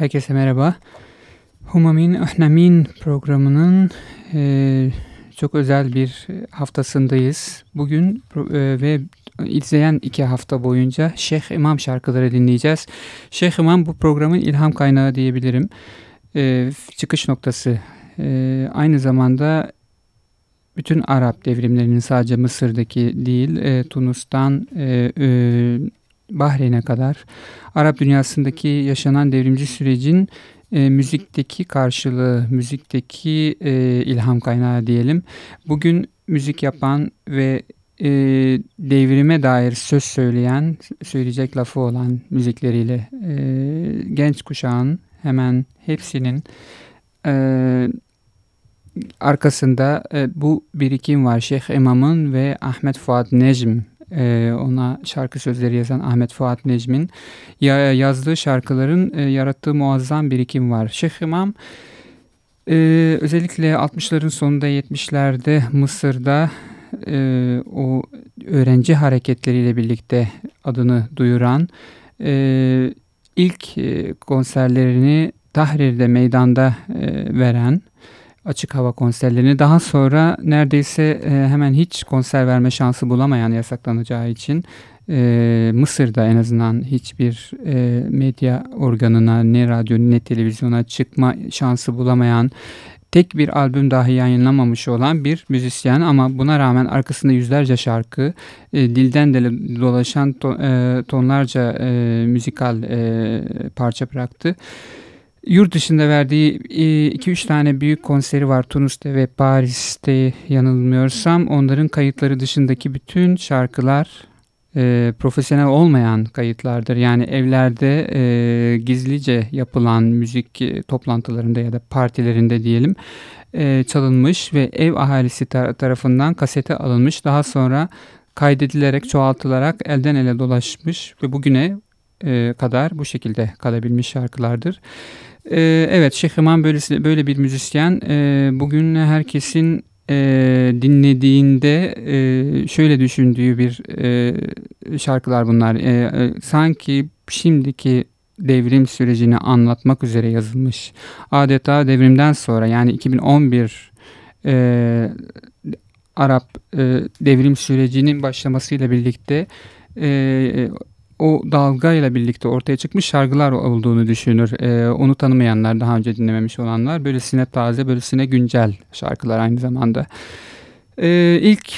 Herkese merhaba. Humamin Ahnamin programının e, çok özel bir haftasındayız. Bugün e, ve izleyen iki hafta boyunca Şeyh İmam şarkıları dinleyeceğiz. Şeyh İmam bu programın ilham kaynağı diyebilirim. E, çıkış noktası. E, aynı zamanda bütün Arap devrimlerinin sadece Mısır'daki değil, e, Tunus'tan e, e, Bahreyn'e kadar Arap dünyasındaki yaşanan devrimci sürecin e, müzikteki karşılığı, müzikteki e, ilham kaynağı diyelim. Bugün müzik yapan ve e, devrime dair söz söyleyen, söyleyecek lafı olan müzikleriyle e, genç kuşağın hemen hepsinin e, arkasında e, bu birikim var. Şeyh İmam'ın ve Ahmet Fuat Necm e, ona şarkı sözleri yazan Ahmet Fuat Necm'in ya, yazdığı şarkıların e, yarattığı muazzam birikim var. Şeyh İmam e, özellikle 60'ların sonunda 70'lerde Mısır'da e, o öğrenci hareketleriyle birlikte adını duyuran e, ilk e, konserlerini Tahrir'de meydanda e, veren açık hava konserlerini daha sonra neredeyse e, hemen hiç konser verme şansı bulamayan yasaklanacağı için e, Mısır'da en azından hiçbir e, medya organına ne radyo ne televizyona çıkma şansı bulamayan tek bir albüm dahi yayınlamamış olan bir müzisyen ama buna rağmen arkasında yüzlerce şarkı, dilden dile dolaşan to, tonlarca müzikal parça bıraktı. Yurt dışında verdiği 2-3 e, tane büyük konseri var Tunus'ta ve Paris'te yanılmıyorsam. Onların kayıtları dışındaki bütün şarkılar e, profesyonel olmayan kayıtlardır. Yani evlerde e, gizlice yapılan müzik e, toplantılarında ya da partilerinde diyelim e, çalınmış ve ev ahalisi tar tarafından kasete alınmış. Daha sonra kaydedilerek, çoğaltılarak elden ele dolaşmış ve bugüne e, kadar bu şekilde kalabilmiş şarkılardır. E, evet Şeyh İmam böyle, böyle bir müzisyen. E, bugün herkesin e, dinlediğinde e, şöyle düşündüğü bir e, şarkılar bunlar. E, e, sanki şimdiki devrim sürecini anlatmak üzere yazılmış. Adeta devrimden sonra yani 2011 e, Arap e, devrim sürecinin başlamasıyla birlikte e, o dalgayla birlikte ortaya çıkmış şarkılar olduğunu düşünür. Ee, onu tanımayanlar, daha önce dinlememiş olanlar böylesine taze, böylesine güncel şarkılar aynı zamanda. Ee, ilk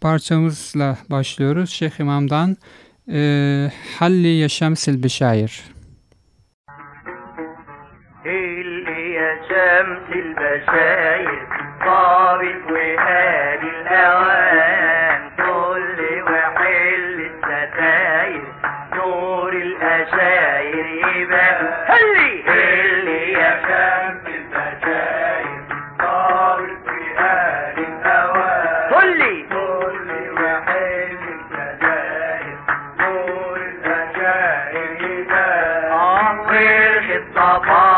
parçamızla başlıyoruz. Şeyh İmam'dan e, Halli Yaşamsil Beşair. Yaşamsil Beşair Tabit ve Halil Evan Kulli يبان هلي اللي يا شمس البشاير صارت في آل الأوان قولي قولي وحل يبان آه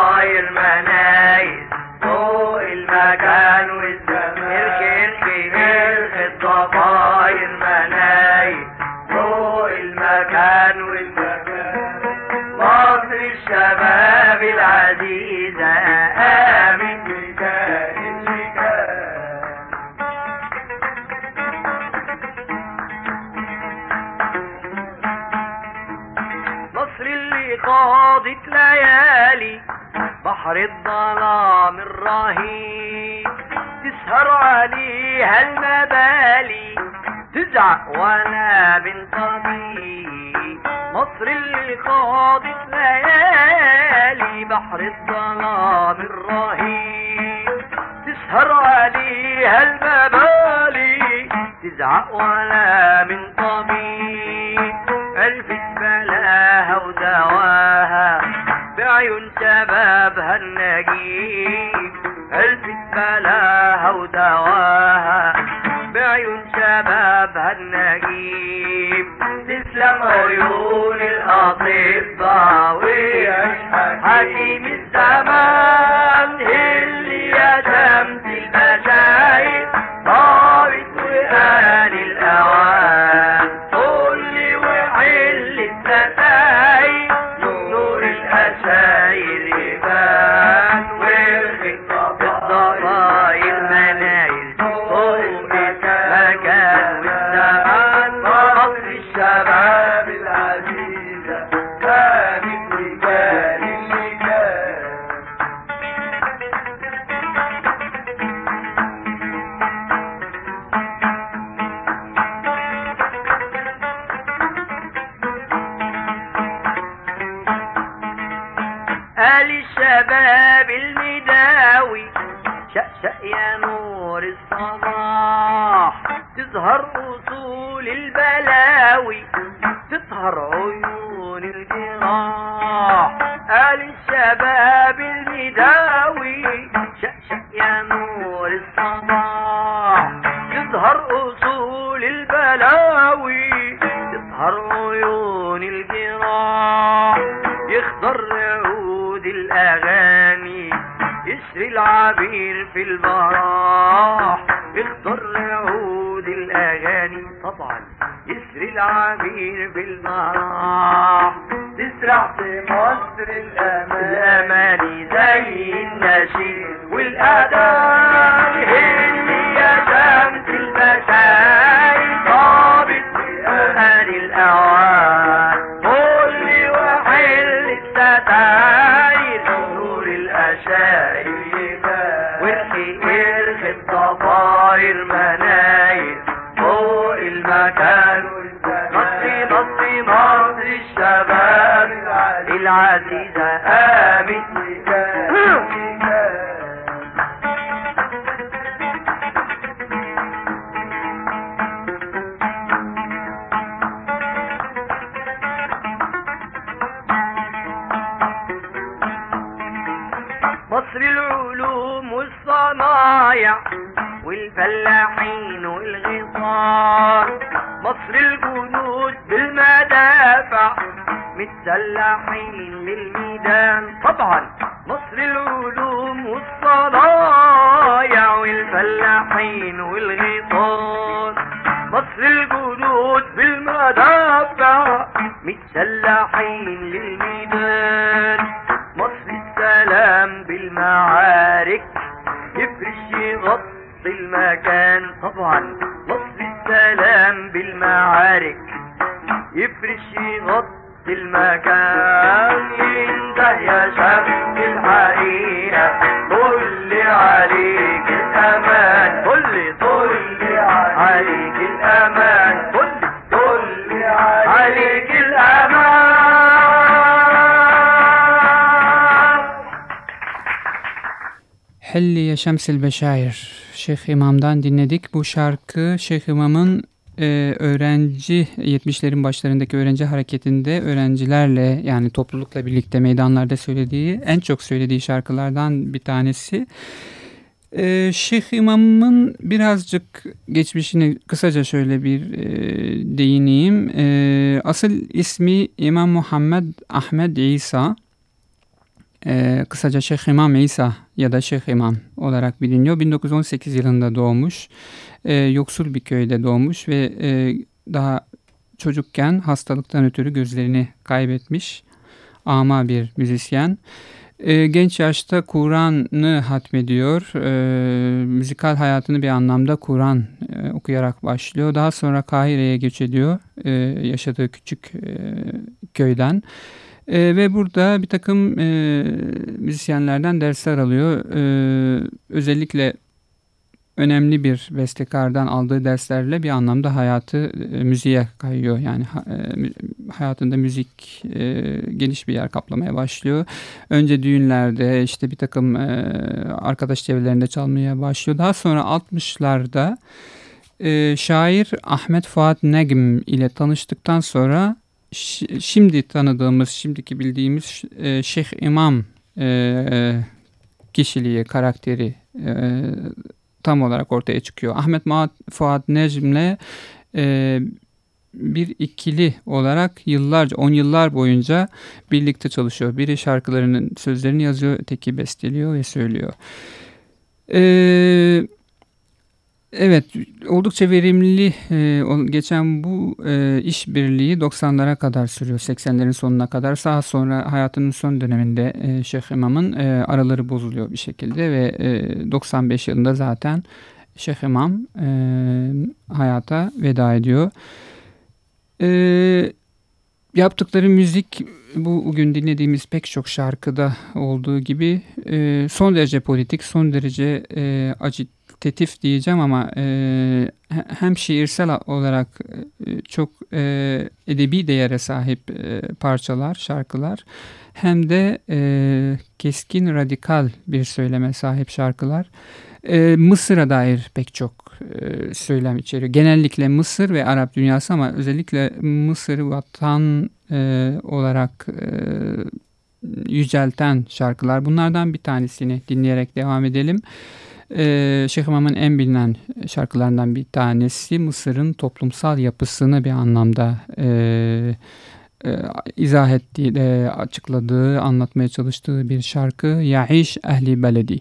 خاضت ليالي بحر الظلام الرهيب. تسهر عليها المبالي تزعق ولا والفلاحين والغيطان مصر الجنود بالمدافع متسلحين للميدان طبعا مصر العلوم والصنايع والفلاحين والغيطان مصر الجنود بالمدافع متسلحين للميدان Helliye Şemsil Beşair Şeyh İmam'dan dinledik. Bu şarkı Şeyh İmam'ın e, öğrenci 70'lerin başlarındaki öğrenci hareketinde öğrencilerle yani toplulukla birlikte meydanlarda söylediği en çok söylediği şarkılardan bir tanesi. E, Şeyh İmam'ın birazcık geçmişini kısaca şöyle bir e, değineyim. E, asıl ismi İmam Muhammed Ahmed İsa. E, kısaca Şeyh İmam İsa ya da Şeyh İmam olarak biliniyor. 1918 yılında doğmuş. E, yoksul bir köyde doğmuş ve e, daha çocukken hastalıktan ötürü gözlerini kaybetmiş. Ama bir müzisyen. E, genç yaşta Kur'an'ı hatmediyor. E, müzikal hayatını bir anlamda Kur'an e, okuyarak başlıyor. Daha sonra Kahire'ye göç ediyor. E, yaşadığı küçük e, köyden. Ve burada bir takım e, müzisyenlerden dersler alıyor. E, özellikle önemli bir bestekardan aldığı derslerle bir anlamda hayatı e, müziğe kayıyor. Yani e, hayatında müzik e, geniş bir yer kaplamaya başlıyor. Önce düğünlerde işte bir takım e, arkadaş çevrelerinde çalmaya başlıyor. Daha sonra 60'larda e, şair Ahmet Fuat Negm ile tanıştıktan sonra şimdi tanıdığımız, şimdiki bildiğimiz e, Şeyh İmam e, kişiliği, karakteri e, tam olarak ortaya çıkıyor. Ahmet Maat Fuat Necm'le e, bir ikili olarak yıllarca, on yıllar boyunca birlikte çalışıyor. Biri şarkılarının sözlerini yazıyor, öteki besteliyor ve söylüyor. Eee Evet, oldukça verimli e, geçen bu e, işbirliği 90'lara kadar sürüyor, 80'lerin sonuna kadar. Daha sonra hayatının son döneminde e, Şeyh İmam'ın e, araları bozuluyor bir şekilde ve e, 95 yılında zaten Şeyh İmam hayata veda ediyor. Yaptıkları müzik bu bugün dinlediğimiz pek çok şarkıda olduğu gibi son derece politik, son derece acı tetif diyeceğim ama e, hem şiirsel olarak e, çok e, edebi değere sahip e, parçalar, şarkılar hem de e, keskin radikal bir söyleme sahip şarkılar. E, Mısır'a dair pek çok e, söylem içeriyor. Genellikle Mısır ve Arap dünyası ama özellikle Mısır'ı vatan e, olarak e, yücelten şarkılar. Bunlardan bir tanesini dinleyerek devam edelim. Ee, Şeyh İmam'ın en bilinen şarkılarından bir tanesi Mısır'ın toplumsal yapısını bir anlamda e, e, izah ettiği, e, açıkladığı, anlatmaya çalıştığı bir şarkı Ya'iş Ehli Beledi.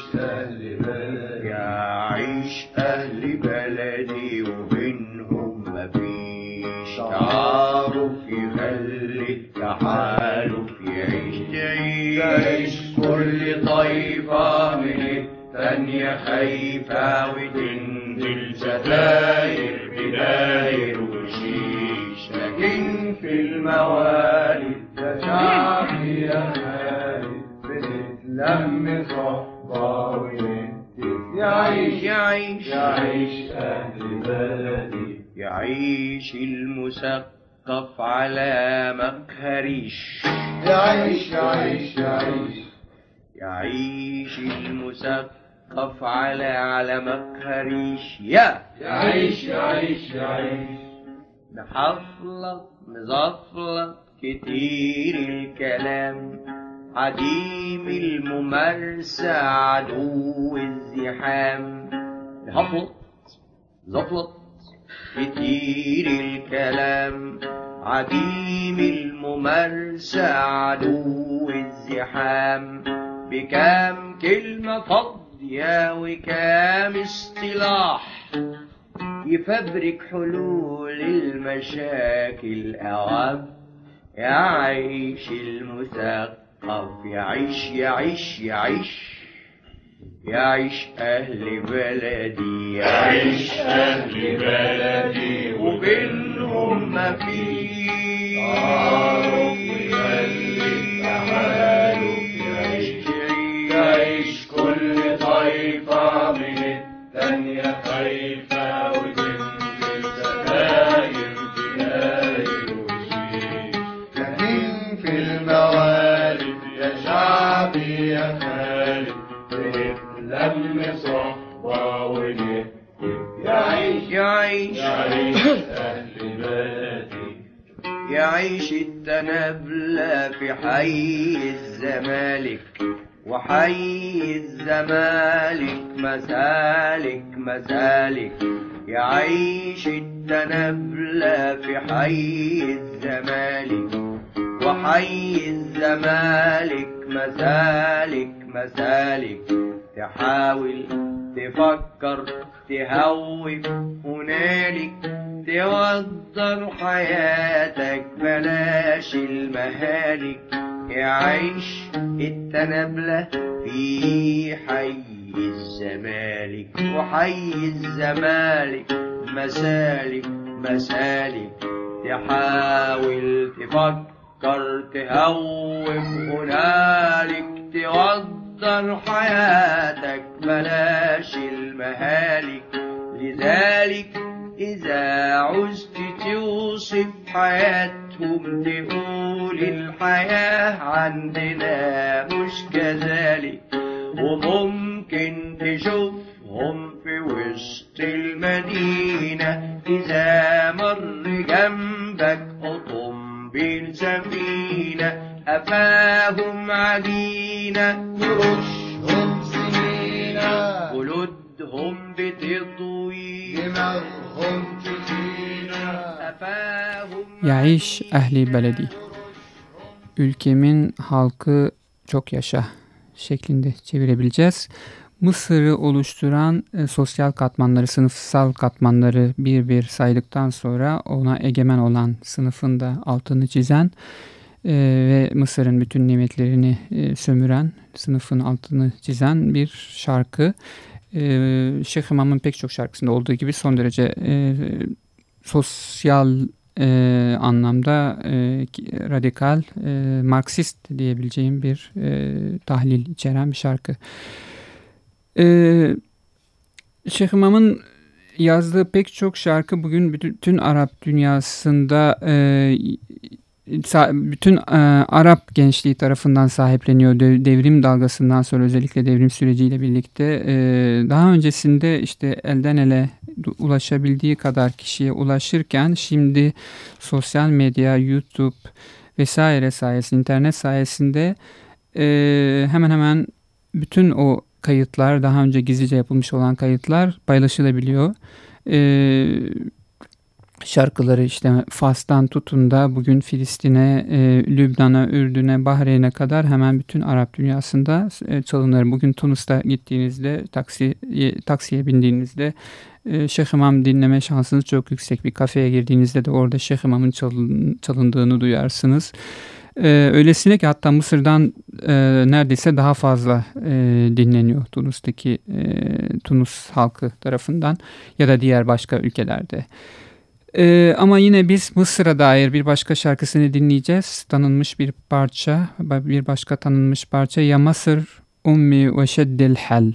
المثقف على مقهريش يعيش يعيش يعيش. يعيش المثقف على على مقهريش يا. يعيش يعيش يعيش. محفلط مزفلط كتير الكلام. عديم الممارسة عدو الزحام. محفلط زفلط كتير الكلام عديم الممارسة عدو الزحام. بكام كلمة فاضية وكام اصطلاح يفبرك حلول المشاكل. أوام يعيش المثقف يعيش يعيش يعيش. يعيش أهل بلدي يعيش أهل بلدي وبينهم ما يخلي تحالف يعيش كل طائفة من التانية خايفة يعيش التنبلة في حي الزمالك وحي الزمالك مسالك مسالك. يعيش التنبلة في حي الزمالك وحي الزمالك مسالك مسالك. تحاول تفكر تهوب هنالك توضر حياتك بلاش المهالك. يعيش التنبلة في حي الزمالك وحي الزمالك مسالك مسالك. تحاول تفكر تهوب هنالك تقدر حياتك بلاش المهالك. لذلك إذا عزت توصف حياتهم تقول الحياة عندنا مش كذلك. وممكن تشوفهم في وسط المدينة. إذا مر جنبك أوتومبيل سفينة أفاهم عجينة. Yaiş ehli beledi. Ülkemin halkı çok yaşa şeklinde çevirebileceğiz. Mısır'ı oluşturan e, sosyal katmanları, sınıfsal katmanları bir bir saydıktan sonra ona egemen olan sınıfın da altını çizen e, ve Mısır'ın bütün nimetlerini e, sömüren sınıfın altını çizen bir şarkı. E, Şeyh İmam'ın pek çok şarkısında olduğu gibi son derece e, sosyal e, anlamda e, radikal, e, Marksist diyebileceğim bir e, tahlil içeren bir şarkı. E, Şeyh İmam'ın yazdığı pek çok şarkı bugün bütün Arap dünyasında e, bütün e, Arap gençliği tarafından sahipleniyor. De- Devrim dalgasından sonra özellikle devrim süreciyle birlikte e, daha öncesinde işte elden ele ulaşabildiği kadar kişiye ulaşırken şimdi sosyal medya, YouTube vesaire sayesinde, internet sayesinde e, hemen hemen bütün o kayıtlar, daha önce gizlice yapılmış olan kayıtlar paylaşılabiliyor. E, şarkıları işte Fas'tan tutun da bugün Filistin'e, e, Lübnan'a, Ürdün'e, Bahreyn'e kadar hemen bütün Arap dünyasında e, çalınır. Bugün Tunus'ta gittiğinizde, taksi, taksiye bindiğinizde e, Şeyh İmam dinleme şansınız çok yüksek. Bir kafeye girdiğinizde de orada Şeyh İmam'ın çalın, çalındığını duyarsınız. E, öylesine ki hatta Mısır'dan e, neredeyse daha fazla e, dinleniyor Tunus'taki e, Tunus halkı tarafından ya da diğer başka ülkelerde. Ee, ama yine biz Mısır'a dair bir başka şarkısını dinleyeceğiz. Tanınmış bir parça, bir başka tanınmış parça. Ya Mısır Ummi ve Şeddil Hal.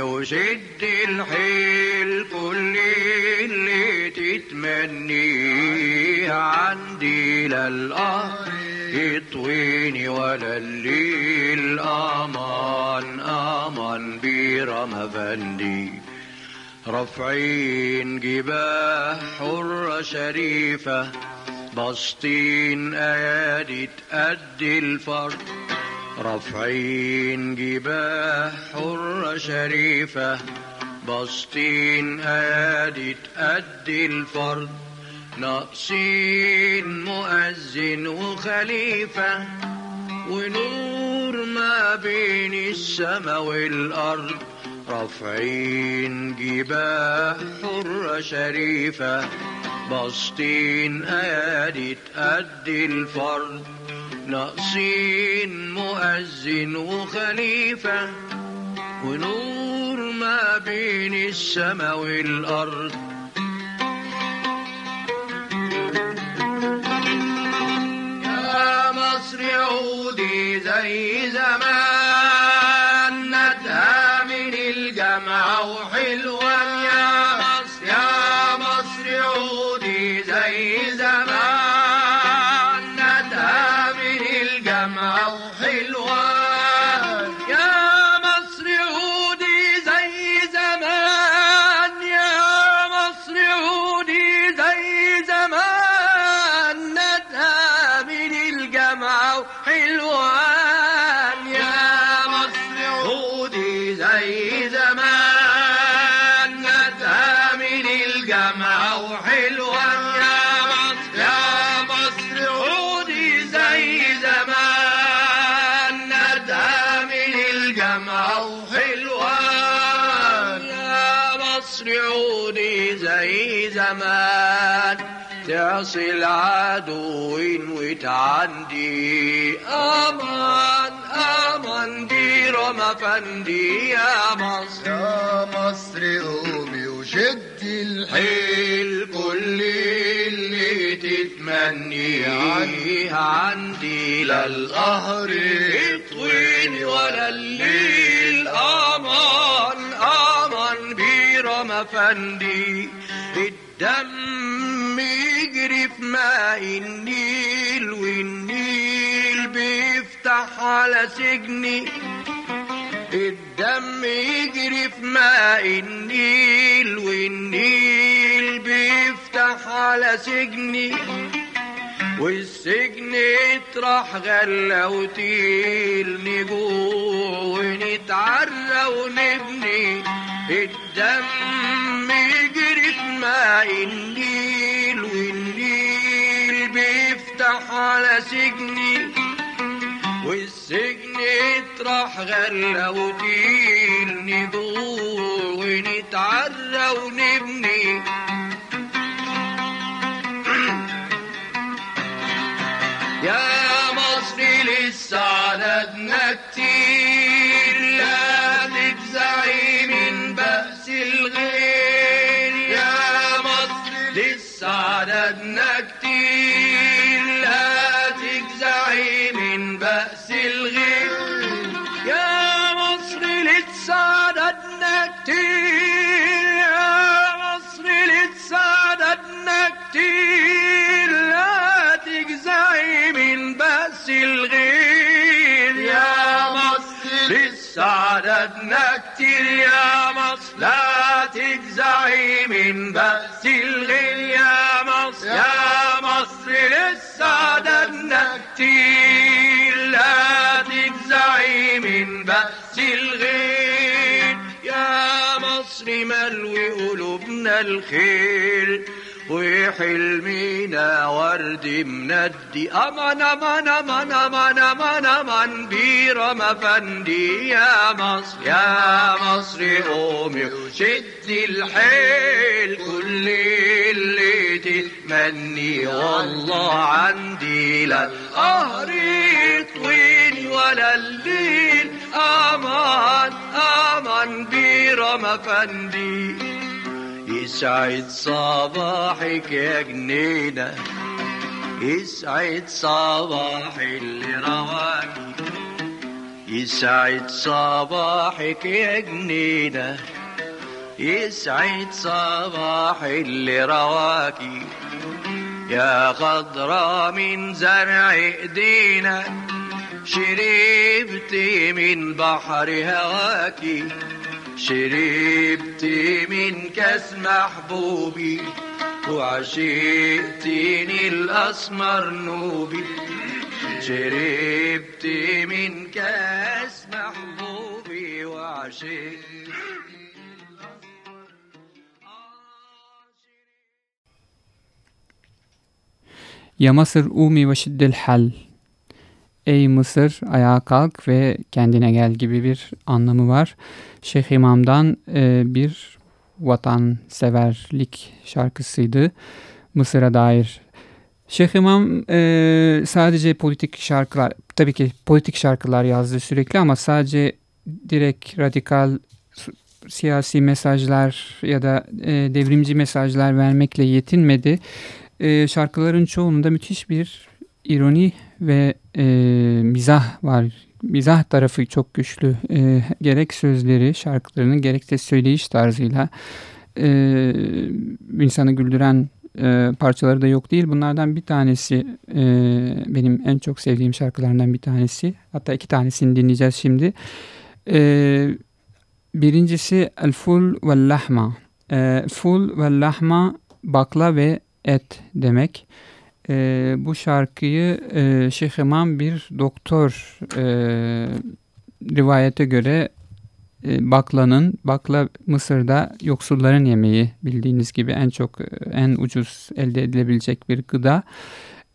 وشد الحيل كل اللي تتمنيه عندي لا القهر يطويني ولا الليل. أمان أمان بيرم أفندي. رافعين جباه حرة شريفة بسطين أيادي تأدي الفرد. رافعين جباه حرة شريفة بسطين ايادي تأدي الفرد. ناقصين مؤذن وخليفة ونور ما بين السما والأرض. رافعين جباه حرة شريفة بسطين ايادي تأدي الفرد. ناقصين مؤذن وخليفة ونور ما بين السما والأرض. يا مصر عودي زي زمان. أي زمان جاتها من الجمع وحلوة مصر يا مصر عودي زي زمان جاتها من الجمع وحلوة يا مصر عودي زي زمان. تعصي العدو وتعدي أمان. افندي يا مصر يا مصر قومي وشدي الحيل حيل كل اللي تتمنيه عندي لا القهر يطويني ولا الليل أمان أمان بيرم افندي الدم يجري في ماء النيل والنيل بيفتح على سجني الدم يجري في ماء النيل والنيل بيفتح على سجني. والسجن يطرح غلة وتيل نجوع ونتعرى ونبني. الدم يجري في ماء النيل والنيل بيفتح على سجني. والسجن يطرح غلة وتيل ندور ونتعرى ونبني. يا مصر لسه عددنا كتير. من بأس الغير يا مصر يا مصر لسه عددنا كتير لا تجزعي من بأس الغير. يا مصر ملوي قلوبنا الخير. وحلمنا ورد مندي أمان أمان أمان أمان أمان أمان. بيرم افندي يا مصر يا مصر قومي. وشدي الحيل كل اللي تتمني والله عندي لا. القهر يطويني ولا الليل. أمان أمان. بيرم افندي يسعد صباحك يا جنينة. يسعد صباح اللي رواكي يسعد صباحك يا جنينة. يسعد صباح اللي رواكي يا خضرا من زرع إيدينا شربتي من بحر هواكي شربتي من كاس محبوبي وعشقتني الأسمر نوبي شربتي من كاس محبوبي وعشقتني Mısır umi ve şiddel hal. Ey Mısır ayağa kalk ve kendine gel gibi bir anlamı var. Şeyh İmam'dan e, bir vatanseverlik şarkısıydı. Mısır'a dair. Şeyh İmam e, sadece politik şarkılar, tabii ki politik şarkılar yazdı sürekli ama sadece direkt radikal siyasi mesajlar ya da e, devrimci mesajlar vermekle yetinmedi. E, şarkıların çoğunda müthiş bir ironi ve e, mizah var. Mizah tarafı çok güçlü. E, gerek sözleri, şarkılarının gerek de söyleyiş tarzıyla e, insanı güldüren e, parçaları da yok değil. Bunlardan bir tanesi e, benim en çok sevdiğim şarkılarından bir tanesi. Hatta iki tanesini dinleyeceğiz şimdi. E, birincisi El Ful ve Lahma. E, ful ve Lahma bakla ve et demek. E, bu şarkıyı e, Şeyh İmam bir doktor e, rivayete göre e, baklanın, bakla Mısır'da yoksulların yemeği bildiğiniz gibi en çok e, en ucuz elde edilebilecek bir gıda.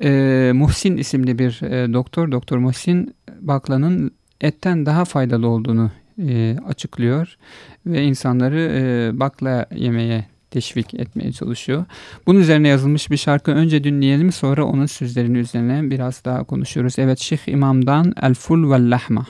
E, Muhsin isimli bir e, doktor, Doktor Muhsin baklanın etten daha faydalı olduğunu e, açıklıyor ve insanları e, bakla yemeye teşvik etmeye çalışıyor. Bunun üzerine yazılmış bir şarkı önce dinleyelim sonra onun sözlerinin üzerine biraz daha konuşuyoruz. Evet Şeyh İmam'dan El Ful ve Lahma.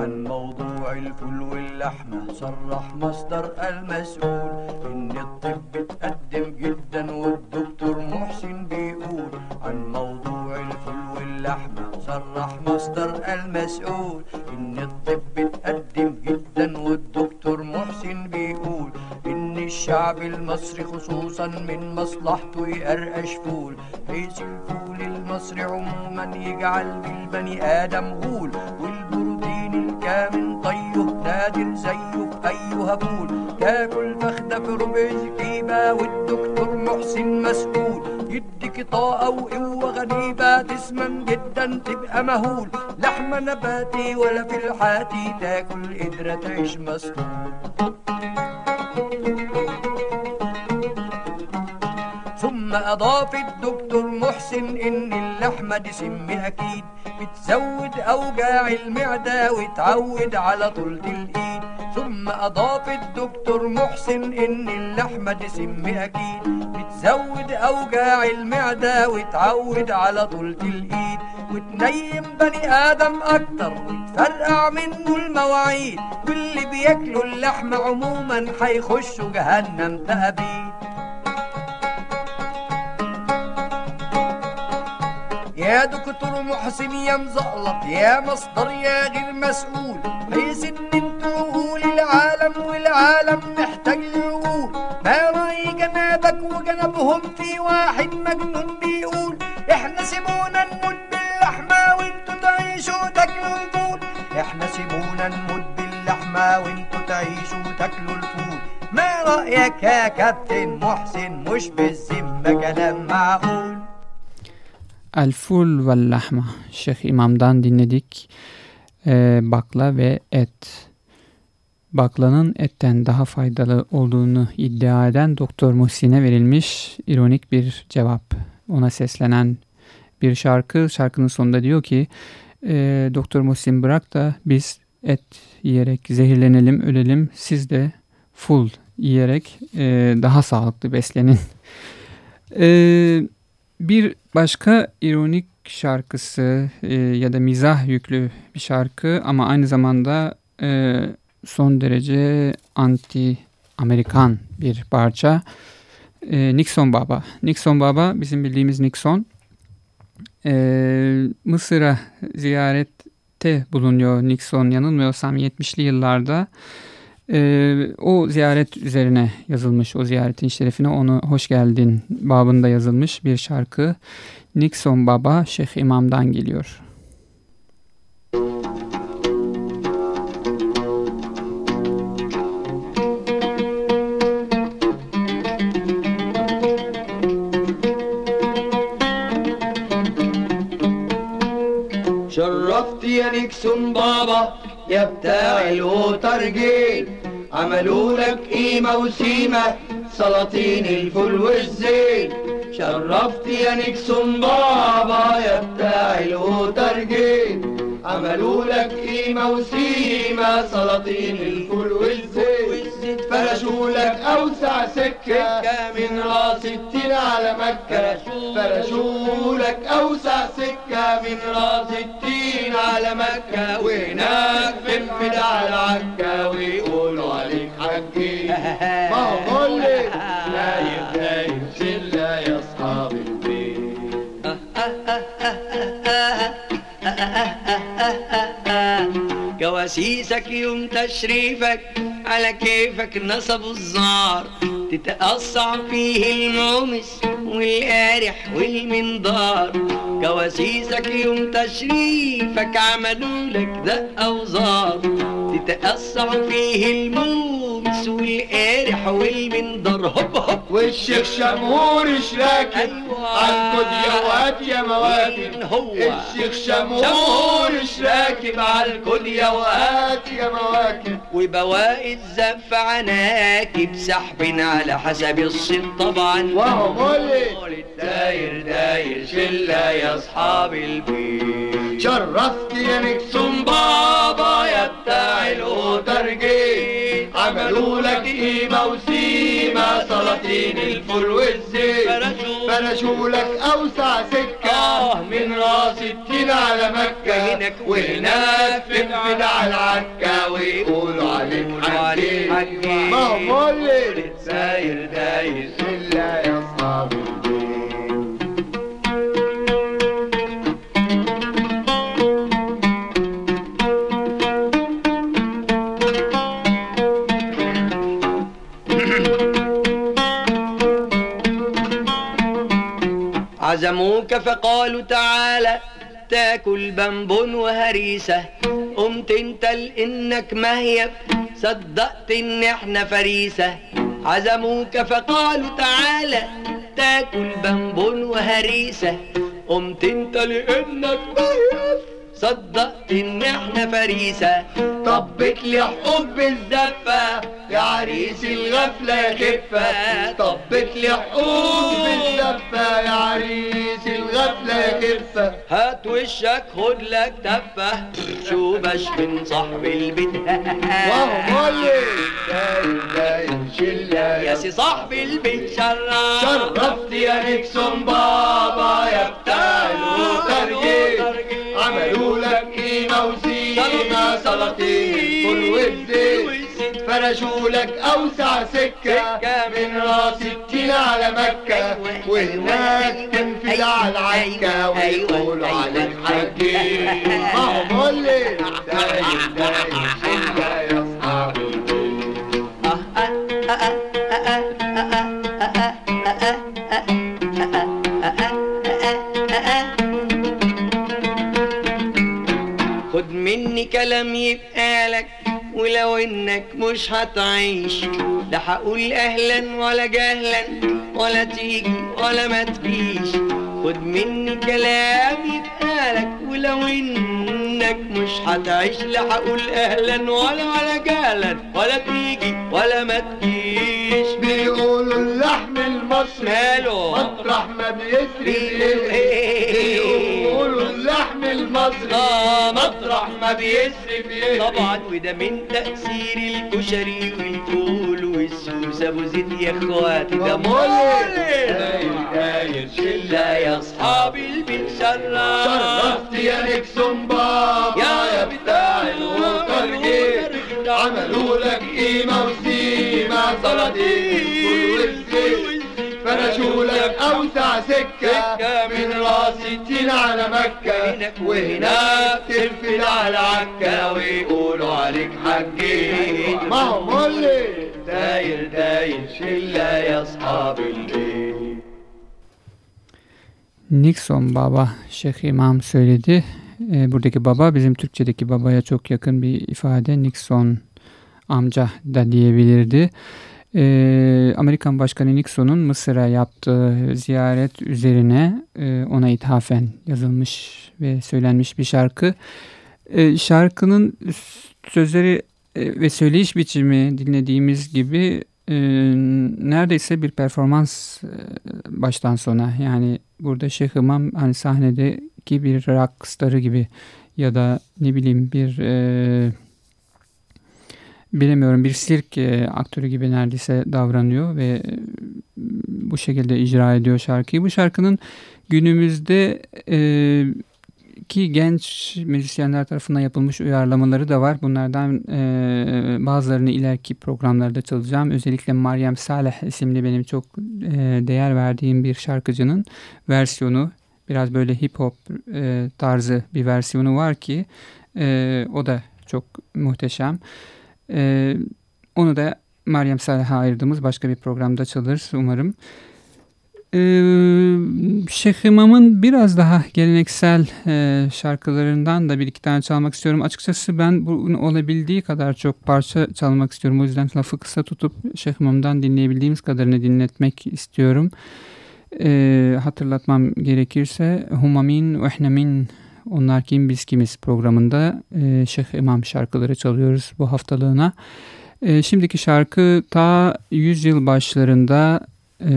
عن موضوع الفول واللحمة صرح مصدر المسؤول الشعب المصري خصوصا من مصلحته يقرقش فول. حيث الفول المصري عموما يجعل بالبني آدم غول. والبروتين الكامل طيه نادر زيه في أيها فول تاكل فخدة في ربع زكيبة والدكتور محسن مسؤول. يديك طاقة وقوة غريبة تسمن جدا تبقى مهول. لحمة نباتي ولا في الحاتي تاكل قدرة تعيش مسؤول أضاف الدكتور محسن إن اللحمة دي سم أكيد. بتزود أوجاع المعدة وتعود على طولة الإيد. ثم أضاف الدكتور محسن إن اللحمة دي سم أكيد. بتزود أوجاع المعدة وتعود على طولة الإيد. وتنيم بني آدم أكتر وتفرقع منه المواعيد. واللي بياكلوا اللحمة عموما هيخشوا جهنم تأبيد يا دكتور محسن يا مزقلط يا مصدر يا غير مسؤول. حيث ان أنتوا عقول العالم والعالم محتاج لعقول ما رأي جنابك وجنبهم في واحد مجنون بيقول. إحنا سيبونا نموت باللحمة وانتوا تعيشوا تاكلوا الفول. إحنا سيبونا نموت باللحمة وانتوا تعيشوا تاكلوا الفول. ما رأيك يا كابتن محسن؟ مش بالذمة كلام معقول. El Ful ve Lahma Şeyh İmam'dan dinledik. Ee, bakla ve et. Baklanın etten daha faydalı olduğunu iddia eden Doktor Muhsin'e verilmiş ironik bir cevap. Ona seslenen bir şarkı. Şarkının sonunda diyor ki e, Doktor Muhsin bırak da biz et yiyerek zehirlenelim, ölelim. Siz de full yiyerek e, daha sağlıklı beslenin. Eee bir başka ironik şarkısı e, ya da mizah yüklü bir şarkı ama aynı zamanda e, son derece anti-Amerikan bir parça. E, Nixon Baba. Nixon Baba bizim bildiğimiz Nixon. E, Mısır'a ziyarette bulunuyor Nixon yanılmıyorsam 70'li yıllarda. Ee, o ziyaret üzerine yazılmış, o ziyaretin şerefine onu hoş geldin babında yazılmış bir şarkı. Nixon Baba Şeyh İmam'dan geliyor. شرفت يا نيكسون بابا يا بتاع الوترجين عملوا لك قيمة وسيمة سلاطين الفول والزين. شرفت يا نيكسون بابا يا بتاع الوترجين. عملوا لك قيمة وسيمة سلاطين الفول والزين. فرشوا لك أوسع سكة من راس التين على مكة. فرشوا لك أوسع سكة من راس التين على مكة. وهناك البدع على عكا حكي ما هو كل نايم نايم شلة يا أصحاب البيت جواسيسك يوم تشريفك على كيفك نصبوا الزار. تتقصع فيه المومس والقارح والمنظار. جواسيسك يوم تشريفك عملوا لك دقة وزار تتقصع فيه المومس والقارح والمنظار. هوب هوب. والشيخ شمهور شراكب أيوة. عالكد يا واد يا مين هو؟ الشيخ شمهور شمهور. شراكب عالكد يا واد يا مواكب وبواقي الزف عناكب سحب على حسب الصيت طبعا. وهو مولد داير داير شلة يا أصحاب البيت. شرفت يا نكسون بابا يا بتاع الأوترجي عملوا لك قيمة وسيمة سلاطين الفول والزيت. فرشوا فرشوا لك أوسع سكة. آه من راس التين على مكة. هناك وهناك تنفد على العكة ويقولوا عليك حجي. ما هو مولد؟ ساير داير إلا يا أصحاب عزموك فقالوا تعالى تاكل بنب وهريسة. قمت انت لإنك مهيب صدقت إن إحنا فريسة. عزموك فقالوا تعالى تاكل بنب وهريسة. قمت انت لإنك مهيب صدقت إن إحنا فريسة. طبت لي حقوق بالزفة يا عريس الغفلة يا خفة. طبت لي حقوق بالزفة يا عريس الغفلة يا خفة. هات وشك خد لك تفة. شوبش من صاحب البيت. داير داير شلة يا سي صاحب البيت شرف. شرفت يا نيكسون بابا يا بتاع الوترجي عملوا لك قيمة وسيمة سلاطين فول والزيت فرشوا لك أوسع سكة. من راس التين على مكة. وهناك تنفذ على العكة ويقولوا عليك حجي ما هو مولد داير داير كلام يبقى لك ولو إنك مش هتعيش. لا هقول أهلا ولا جهلا ولا تيجي ولا ما تجيش. خد مني كلام يبقى لك ولو إنك مش هتعيش. لا هقول أهلا ولا ولا جهلا ولا تيجي ولا ما تجيش. بيقولوا اللحم المصري ماله؟ مطرح ما بيسري بيقولوا إيه؟ بيقولوا اللحم المصري آه، مطرح ما بيسري بيهري طبعا وده من تأثير الكشري والفول والسوس ابو زيد يا اخواتي ده مولد مولد داير داير شلة لا يا اصحاب البيت شرف شرفت يا نيكسون بابا يا يا بتاع الوترجي عملوا لك قيمة وسيمة سلاطين لك أوسع سكة من راس التين على مكة وهناك تنفذ على عكا ويقولوا عليك حجي ما هو مولد داير داير شلة يا أصحاب البيت Nixon Baba Şeyh İmam söyledi. E, buradaki baba bizim Türkçedeki babaya çok yakın bir ifade. Nixon amca da diyebilirdi. E, Amerikan Başkanı Nixon'un Mısır'a yaptığı ziyaret üzerine e, ona ithafen yazılmış ve söylenmiş bir şarkı. E, şarkının sözleri e, ve söyleyiş biçimi dinlediğimiz gibi e, neredeyse bir performans e, baştan sona yani burada Şeyh İmam hani sahnedeki bir rock starı gibi ya da ne bileyim bir e, bilemiyorum bir sirk e, aktörü gibi neredeyse davranıyor ve e, bu şekilde icra ediyor şarkıyı. Bu şarkının günümüzde e, ki genç müzisyenler tarafından yapılmış uyarlamaları da var. Bunlardan e, bazılarını ileriki programlarda çalacağım. Özellikle Meryem Saleh isimli benim çok e, değer verdiğim bir şarkıcının versiyonu. Biraz böyle hip hop e, tarzı bir versiyonu var ki e, o da çok muhteşem. E, onu da Meryem Saleh'e ayırdığımız başka bir programda çalırız umarım. Ee, Şeyh İmam'ın biraz daha geleneksel e, şarkılarından da bir iki tane çalmak istiyorum. Açıkçası ben bunu olabildiği kadar çok parça çalmak istiyorum. O yüzden lafı kısa tutup Şeyh İmam'dan dinleyebildiğimiz kadarını dinletmek istiyorum. Ee, hatırlatmam gerekirse Humamin ve Ehnemin Onlar Kim Biz Kimiz programında e, Şeyh İmam şarkıları çalıyoruz bu haftalığına. E, şimdiki şarkı ta 100 yıl başlarında e,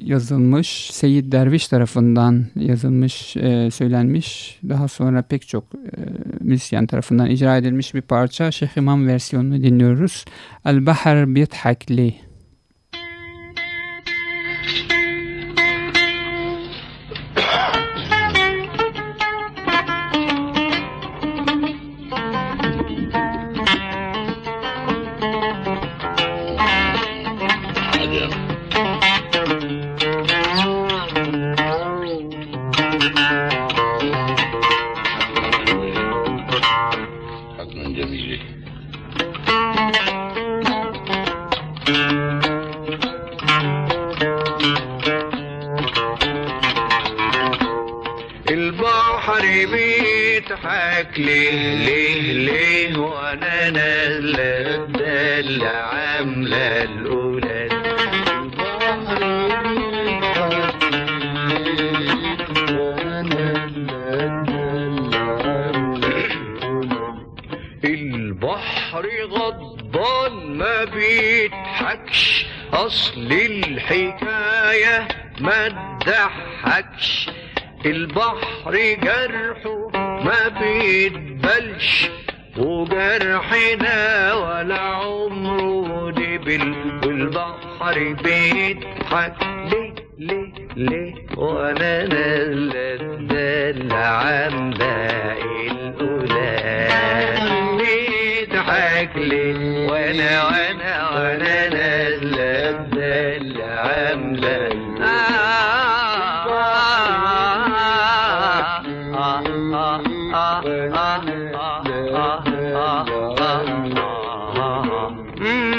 yazılmış. Seyit Derviş tarafından yazılmış, e, söylenmiş. Daha sonra pek çok e, müzisyen tarafından icra edilmiş bir parça. Şeyh İmam versiyonunu dinliyoruz. El Bahar Bithak Li.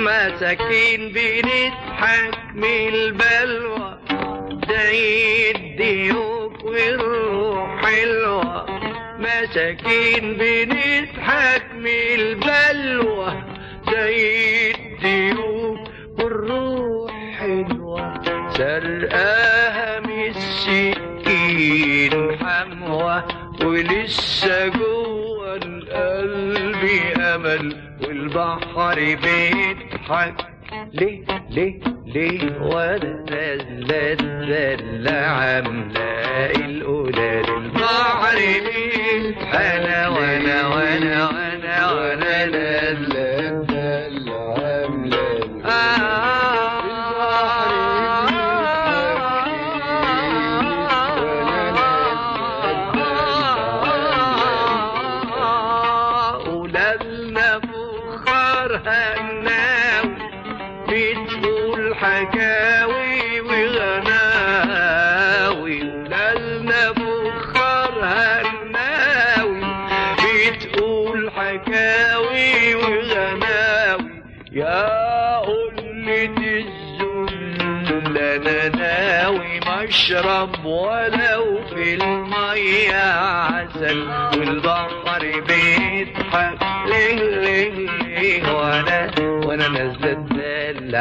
مساكين بنضحك من البلوى ده يديوك والروح حلوة مساكين بنضحك من البلوى ده يديوك والروح حلوة سرقاها من السكين حموة ولسه جوه والبحر بيضحك ليه؟ ليه؟ ليه؟ وأنا الدلة عامله الاولى للبحر بيضحك أنا وأنا وأنا وأنا وأنا نازله ناوي مشرب ولو في المية. عسل والبحر بيضحك ليه ليه ليه وأنا وأنا نازله الدلة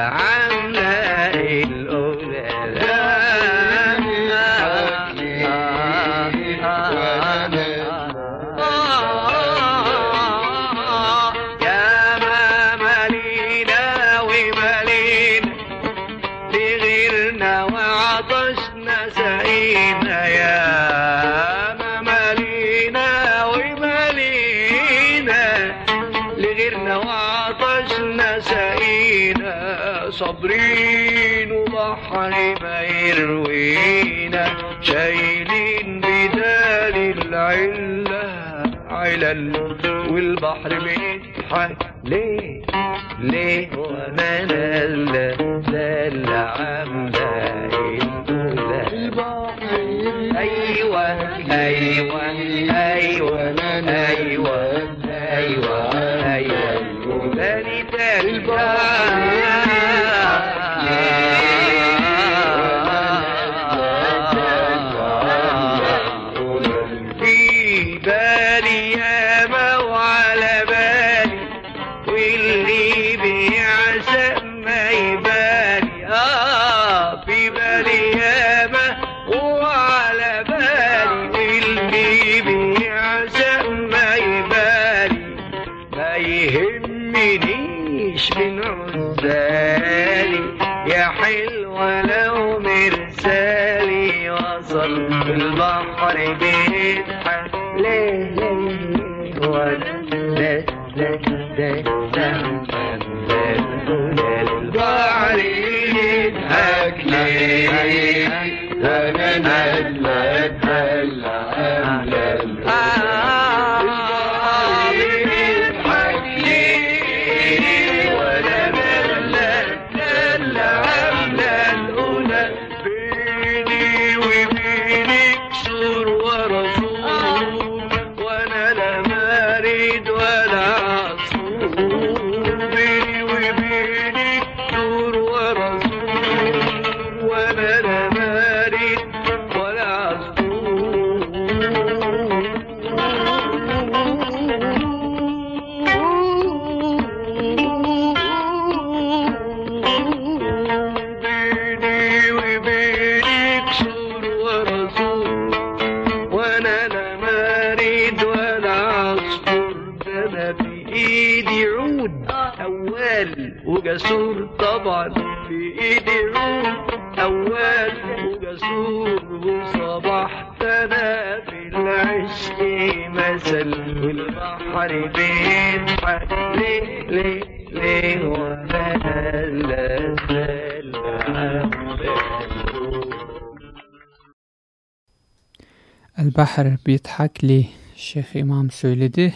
El-Bahr bithak li Şeyh İmam söyledi.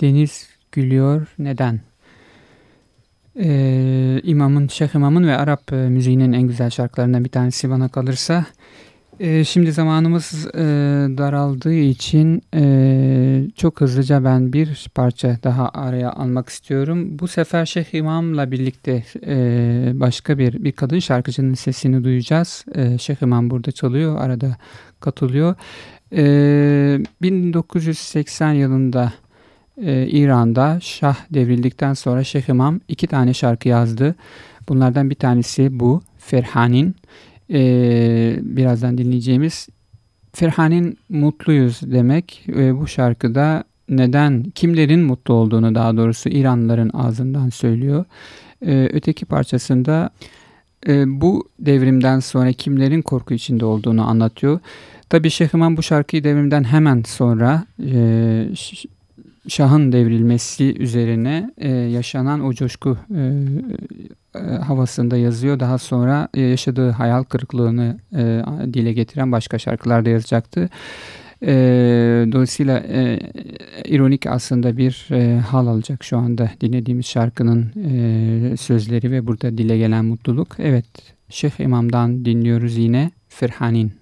Deniz gülüyor neden? Ee, imamın, Şeyh İmam'ın ve Arap e, müziğinin en güzel şarkılarından bir tanesi bana kalırsa. Ee, şimdi zamanımız e, daraldığı için e, çok hızlıca ben bir parça daha araya almak istiyorum. Bu sefer Şeyh İmam'la birlikte e, başka bir bir kadın şarkıcının sesini duyacağız. E, Şeyh İmam burada çalıyor, arada katılıyor. Ee, 1980 yılında e, İran'da Şah devrildikten sonra Şeyh İmam iki tane şarkı yazdı. Bunlardan bir tanesi bu Ferhanin. Ee, birazdan dinleyeceğimiz Ferhanin mutluyuz demek. Ee, bu şarkıda neden, kimlerin mutlu olduğunu daha doğrusu İranlıların ağzından söylüyor. Ee, öteki parçasında e, bu devrimden sonra kimlerin korku içinde olduğunu anlatıyor. Tabii Şeyh İmam bu şarkıyı devrimden hemen sonra e, Şah'ın devrilmesi üzerine e, yaşanan o coşku e, e, havasında yazıyor. Daha sonra e, yaşadığı hayal kırıklığını e, dile getiren başka şarkılarda yazacaktı. E, dolayısıyla e, ironik aslında bir e, hal alacak şu anda dinlediğimiz şarkının e, sözleri ve burada dile gelen mutluluk. Evet, Şeyh İmam'dan dinliyoruz yine Firhanin.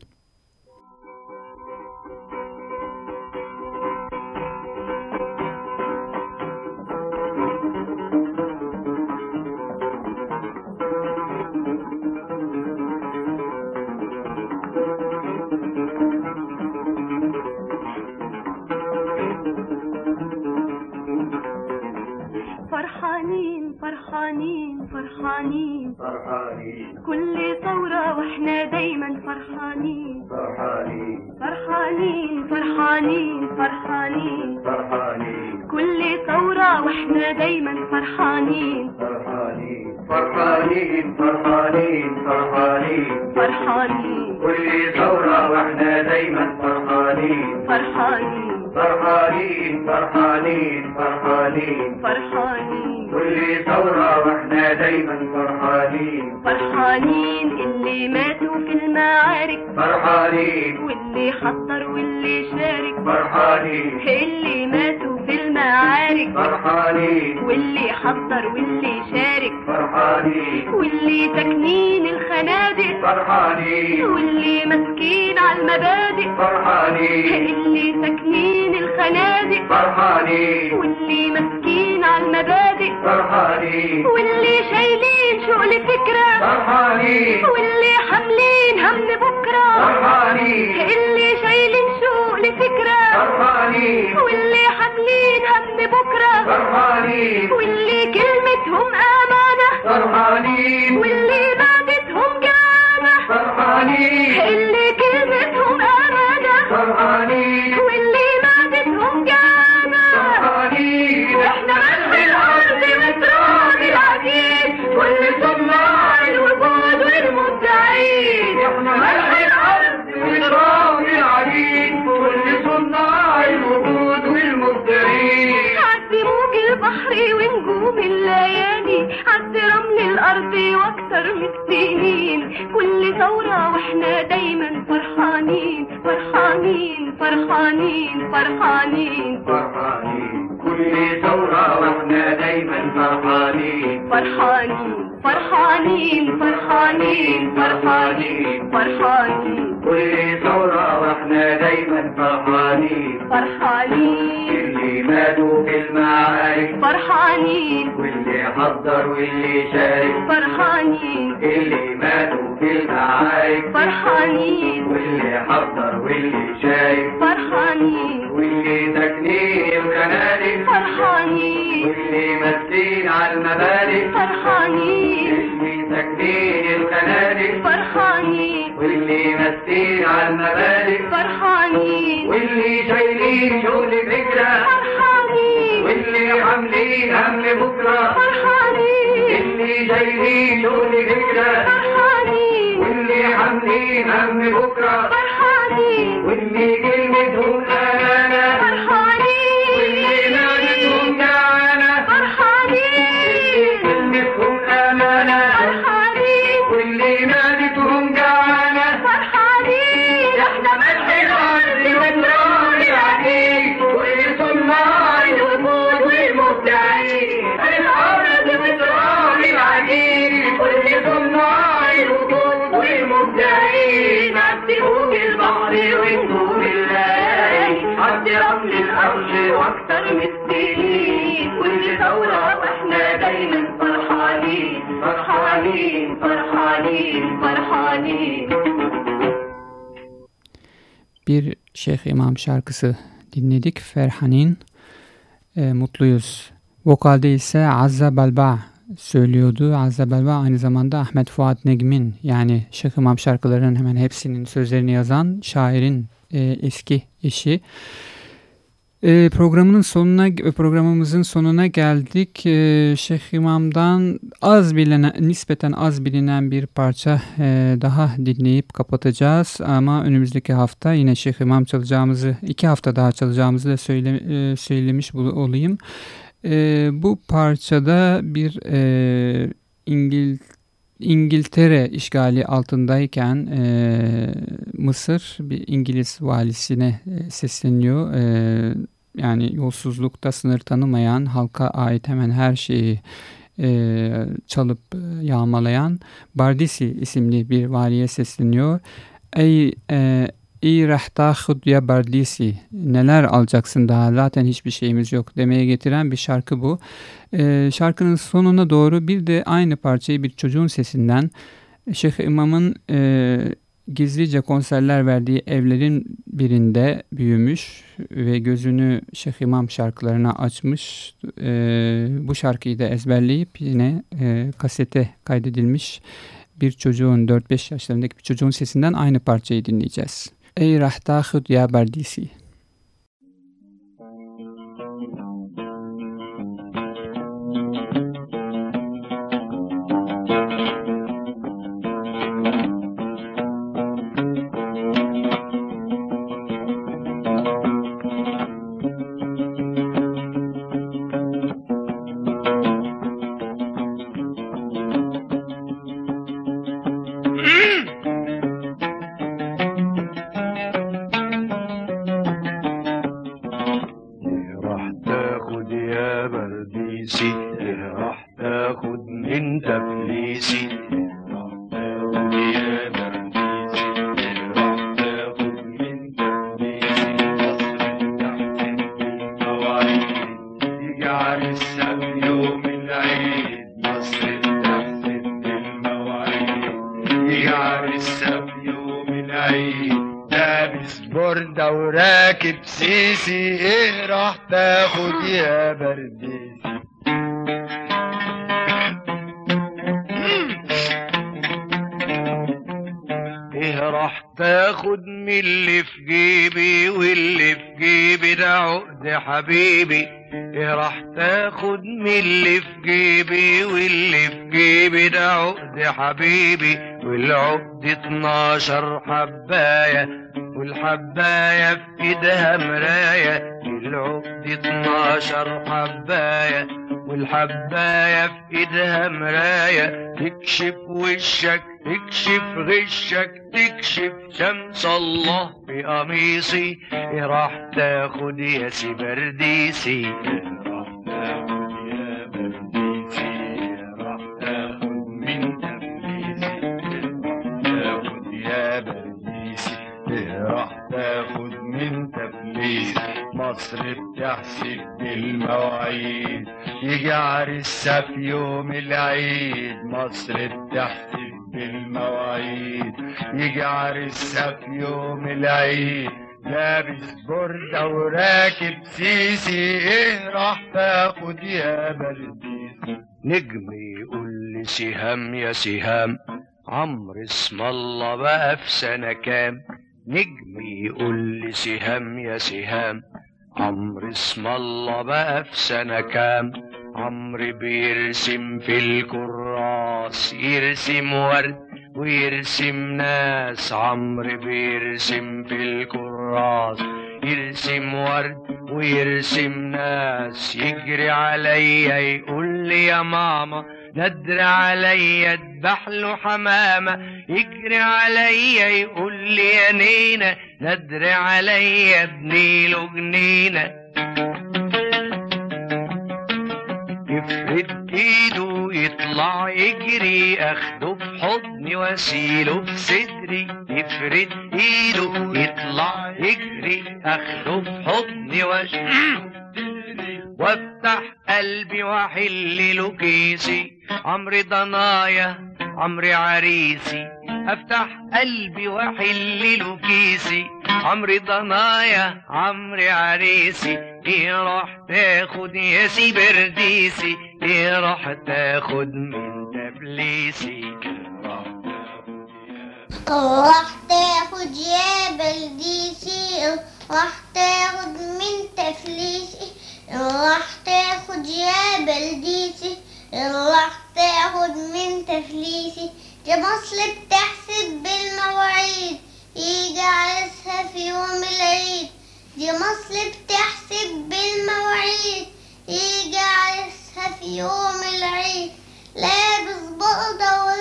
فرحانين فرحانين فرحانين كل ثورة وإحنا دايما فرحانين. فرحانين. فرحانين فرحانين فرحانين. فرحانين. كل ثورة وإحنا دايما فرحانين. فرحانين. فرحانين. فرحانين فرحانين فرحانين. كل ثورة وإحنا دايما فرحانين. فرحانين اللي ماتوا في المعارك. فرحانين. واللي حضر واللي شارك. فرحانين. اللي ماتوا في المعارك. فرحانين واللي حضر واللي شارك فرحانين واللي ساكنين الخنادق. فرحانين واللي ماسكين على المبادئ. فرحانين اللي ساكنين الخنادق. فرحانين واللي ماسكين على المبادئ. فرحانين واللي شايلين شغل فكرة. فرحانين واللي حاملين هم بكرة. فرحانين اللي شايلين شغل فكرة. فرحانين واللي حاملين هم بكرة. فرحانين. واللي كلمتهم أمانة. فرحانين. واللي بعدتهم جامة فرحانين. اللي كلمتهم أمانة. فرحانين. واللي بعدتهم جامة فرحانين. وإحنا ملح الأرض وتراب العديد كل صناع الوجود والمبدعين. إحنا ملح الأرض والتراب العديد كل صناع الوجود والمبدعين البحر ونجوم الليالي عد رمل الأرض وأكتر من السنين. كل ثورة وإحنا دايما فرحانين فرحانين فرحانين فرحانين. فرحانين. كل ثورة وإحنا دايما فرحانين. فرحانين فرحانين فرحانين فرحانين فرحانين. كل ثورة دايما فرحانين فرحانين اللي ماتوا في المعارك. فرحانين واللي حضر واللي شارك. فرحانين اللي ماتوا في المعارك. فرحانين واللي حضر واللي شارك. فرحانين واللي ساكنين الخنادق فرحانين واللي ماسكين على المبادئ فرحانين اللي ساكنين الخنادق فرحانين واللي ماسكين على المبادئ. فرحانين. واللي شايلين شغل فكرة. فرحانين. واللي عاملين هم بكرة. فرحانين. اللي شايلين شغل فكرة. فرحانين. واللي عاملين هم بكرة. فرحانين. واللي كلمتهم أمانة. واللي وأكتر من السنين كل ثورة واحنا دايما فرحانين فرحانين فرحانين فرحانين Bir Şeyh İmam şarkısı dinledik. Ferhanin e, Mutluyuz. Vokalde ise Azza Balba söylüyordu. Azza Balba aynı zamanda Ahmet Fuat Negmin yani Şeyh İmam şarkılarının hemen hepsinin sözlerini yazan şairin e, eski eşi. E, programının sonuna programımızın sonuna geldik. E, Şeyh İmam'dan az bilinen, nispeten az bilinen bir parça e, daha dinleyip kapatacağız. Ama önümüzdeki hafta yine Şeyh İmam çalacağımızı, iki hafta daha çalacağımızı da söyle, e, söylemiş olayım. E, bu parçada bir e, İngil İngiltere işgali altındayken e, Mısır bir İngiliz valisine sesleniyor. E, yani yolsuzlukta sınır tanımayan, halka ait hemen her şeyi e, çalıp yağmalayan Bardisi isimli bir valiye sesleniyor. Ey e, İyi rahtahud ya Bardisi neler alacaksın daha zaten hiçbir şeyimiz yok demeye getiren bir şarkı bu. E, şarkının sonuna doğru bir de aynı parçayı bir çocuğun sesinden Şeyh İmam'ın e, gizlice konserler verdiği evlerin birinde büyümüş ve gözünü Şeyh İmam şarkılarına açmış. E, bu şarkıyı da ezberleyip yine e, kasete kaydedilmiş bir çocuğun 4-5 yaşlarındaki bir çocuğun sesinden aynı parçayı dinleyeceğiz. ای رهتخت یا بردیسی. حبيبي إيه راح تاخد من اللي في جيبي واللي في جيبي؟ ده عقد حبيبي والعقد 12 حباية والحباية في ايدها مراية العقد اتناشر حباية. والحباية في ايدها مراية تكشف وشك تكشف غشك تكشف شمس الله في قميصي إيه راح تاخد يا سي برديسي؟ إيه مصر بتحسب بالمواعيد. يجي عرسها في يوم العيد. مصر بتحسب بالمواعيد. يجي عرسها في يوم العيد. لابس بردة وراكب سيسي. إيه راح تاخد يا بلديسي. نجم يقول لي سهام يا سهام. عمرو اسم الله بقى في سنة كام؟ نجم يقول لي سهام يا سهام. عمرو اسم الله بقى في سنة كام؟ عمرو بيرسم في الكراس يرسم ورد ويرسم ناس. عمرو بيرسم في الكراس يرسم ورد ويرسم ناس. يجري عليا يقول لي يا ماما ندر عليا اذبح له حمامة يجري عليا يقول لي يا نينا ندر عليا ابني له جنينة يفرد ايده يطلع يجري اخده في حضني واسيله في صدري. يفرد ايده يطلع يجري اخده في حضني واسيله وافتح قلبي واحل له كيسي. عمري ضنايا عمري عريسي. أفتح قلبي وأحل له كيسي. عمري ضنايا عمري عريسي. إيه راح تاخد يا سي برديسي. إيه راح تاخد من تبليسي. راح تاخد يا بلديسي. راح تاخد من تفليسي. راح تاخد يا بلديسي. مصر بتحسب بالمواعيد. يجي عرسها في يوم العيد. دي مصر بتحسب بالمواعيد. يجي عرسها في يوم العيد. لابس بقضة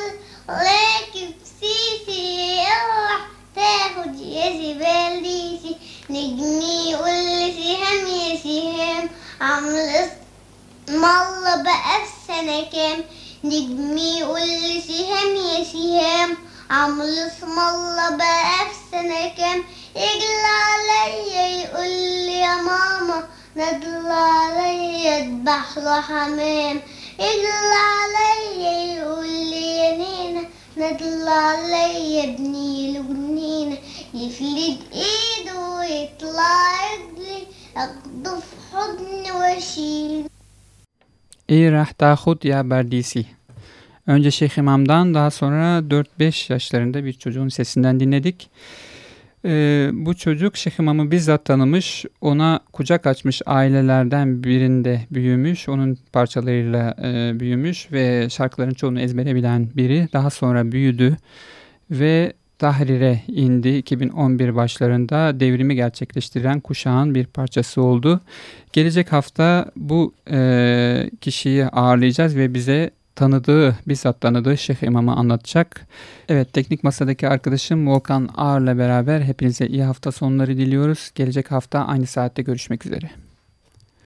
وراكب سيسي. راح تاخد يا زباليسي. نجمي يقول سهام يا سهام. عمل اسم الله بقى في سنة كام؟ نجمي يقول سهام يا سهام عمل اسم الله بقى في سنة كام؟ يجلى عليا يقول لي يا ماما ندل عليا اذبح له حمام. يجلى عليا يقول لي يا نينا ندل عليا ابني له جنينة يفلد ايده ويطلع رجلي اخده في حضني واشيله İyi rah tahut ya berdisi. Önce Şeyh İmam'dan daha sonra 4-5 yaşlarında bir çocuğun sesinden dinledik. Ee, bu çocuk Şeyh İmam'ı bizzat tanımış, ona kucak açmış ailelerden birinde büyümüş, onun parçalarıyla e, büyümüş ve şarkıların çoğunu ezbere bilen biri. Daha sonra büyüdü ve Tahrir'e indi 2011 başlarında devrimi gerçekleştiren kuşağın bir parçası oldu. Gelecek hafta bu e, kişiyi ağırlayacağız ve bize tanıdığı, bizzat tanıdığı Şeyh İmam'ı anlatacak. Evet, teknik masadaki arkadaşım Volkan Ağır'la beraber hepinize iyi hafta sonları diliyoruz. Gelecek hafta aynı saatte görüşmek üzere.